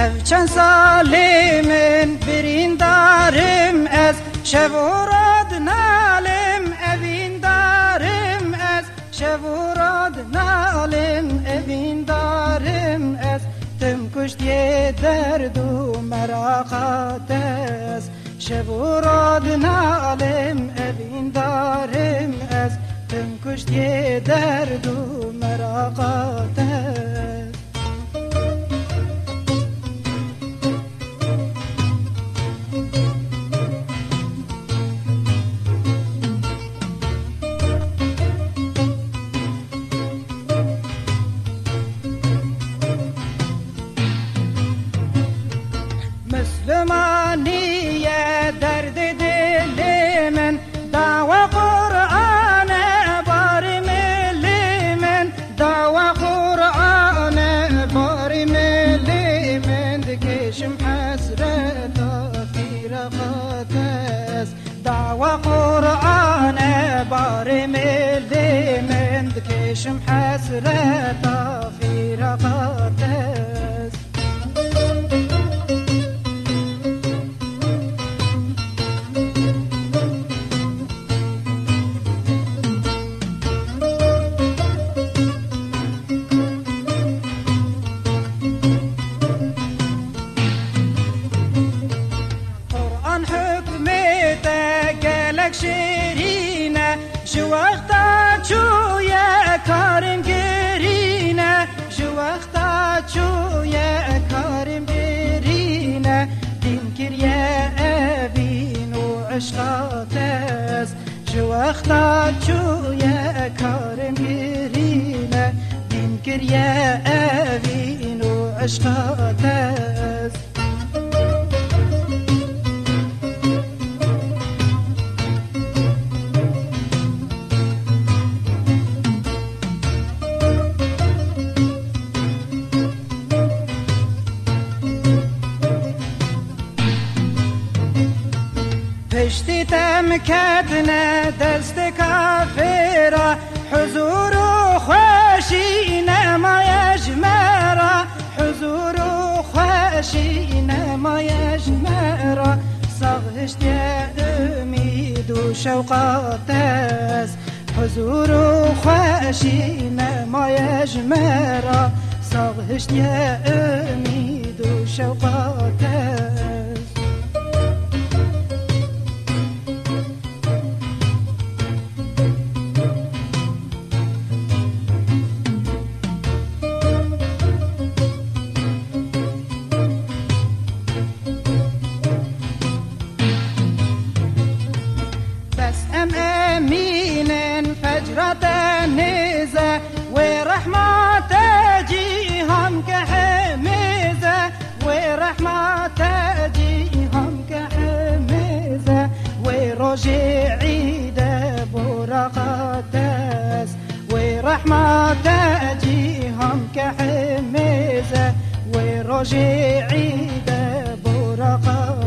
Evçen zalimin birin ez. Şevurad nalim evindarim, ez. Şevurad nalim evindarim, ez. Tüm kuş diye derdu merakat ez. Şevurad nalim evindarim, ez. Tüm kuş diye derdu merakat مسلمانیه درد دل من دعوة قرآن بار مل من دعوة قرآن بار مل من دكشم حسرة في رغتس دعوة قرآن بار مل قالك شيرينة شو وقتا شو يا كارم قرينة شو وقتا شو يا كارم قرينة تنكر يا أبين وعشقاتس شو وقتا شو يا كارم قرينة تنكر يا پشتی تم کدنه دست کافرا حضور و خوشی نمایش مرا. حضور و خوشی نمایش مرا. سغشت امید و شوقات است. حضور و خوشی نمایش مرا. سغشت امید و شوقات است. زوجي عيد برقدس ورحمة تأجيهم كحميزة وروجي عيد برقدس